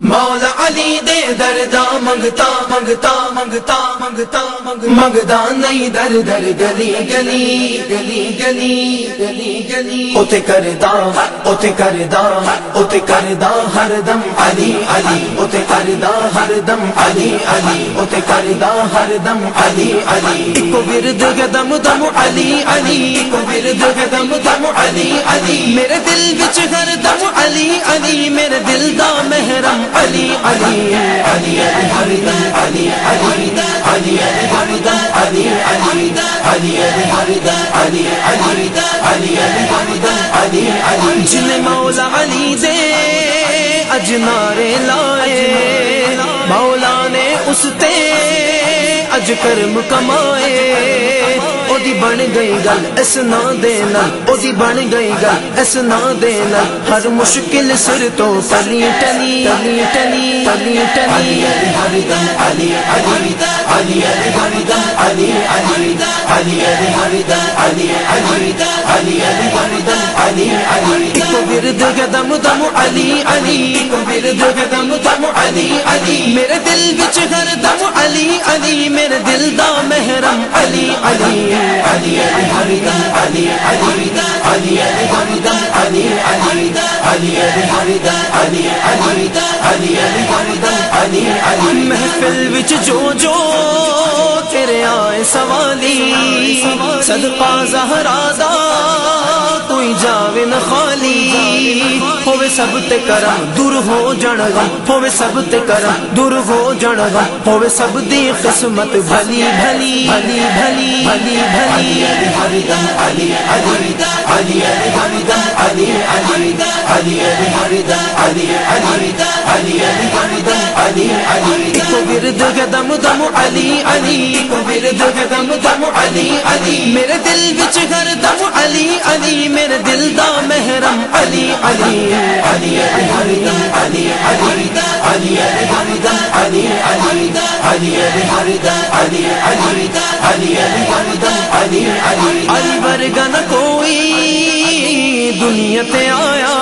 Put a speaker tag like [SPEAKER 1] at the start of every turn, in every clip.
[SPEAKER 1] مولا علی دے دردا منگتا منگتا منگتا منگتا منگتا نہیں، در در گلی گلی گلی گلی گلی گلی۔ اوتے کردا اوتے کردا اوتے کردا ہر دم علی علی۔ اوتے کردا ہر دم علی علی۔ اوتے کردا ہر دم علی علی۔ کو ورد گدم دم علی علی۔ کو ورد گدم دم علی علی۔ میرے دل وچ ہر دم علی علی۔ میرے دل دا محرم علی علی۔ علی علی علی علی علی علی علی علی جن مولا علی دے اجنارے لائے مولا نے اس تے اج کرم کمائے بن گئی گا اس نام دینا بن گئی گا دینا کبھی دگ دم دم الی الی کبھی دگ دم دم الی الی میرے دل بچ دم علی علی میرے دل دا محرم علی علی علی علی علی علی علی علی محفل وچ جو جو تیرے آئے سوالی صدقہ زہرا دا کوئی جاوے نہ خالی سب تر دور ہو جان گا ہوے سب تے کرم دور ہو جان گا ہوے سب دی قسمت علی علی علی علی علی ورد قدم دم علی علی ورد قدم دم علی علی میرے دل وچ گھر دم علی علی میرے دل دا محرم علی علی علی علی علی علی علی علی علی علی ورگا نہ کوئی دنیا تے آیا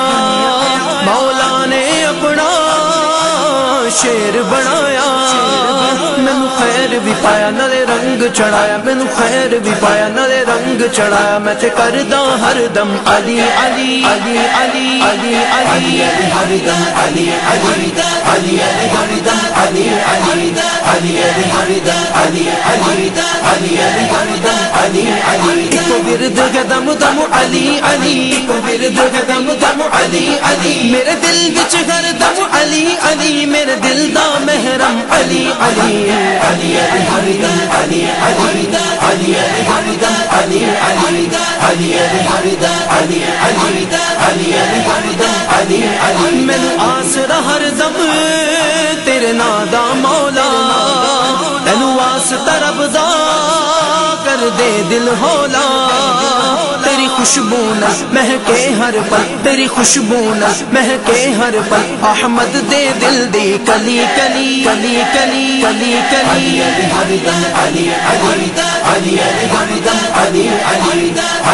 [SPEAKER 1] مولا نے اپنا شیر بنایا مینو خیر بھی پایا نالے رنگ چڑھایا مینو خیر بھی پایا نالے رنگ چڑھایا میں تے کردا ہر دم علی علی علی علی علی علی ہر دم علی علی علی ہر دم علی علی علی ہر دم علی علی علی ورد غدم دم علی علی ورد غدم دم علی علی میرے دل وچ ہر دم علی علی میرے دل دا محرم علی علی علی ہر دم علی علی علی ہر دم علی علی علی ہر دم علی علی علی ہر دم علی علی میں آسرا ہر دم دے دل ہولا تیری خوشبو نہ مہکے ہر پل تیری خوشبو نہ مہکے ہر پل احمد دے دل دی کلی کلی کلی کلی کلی کلی علی علی علی علی علی علی علی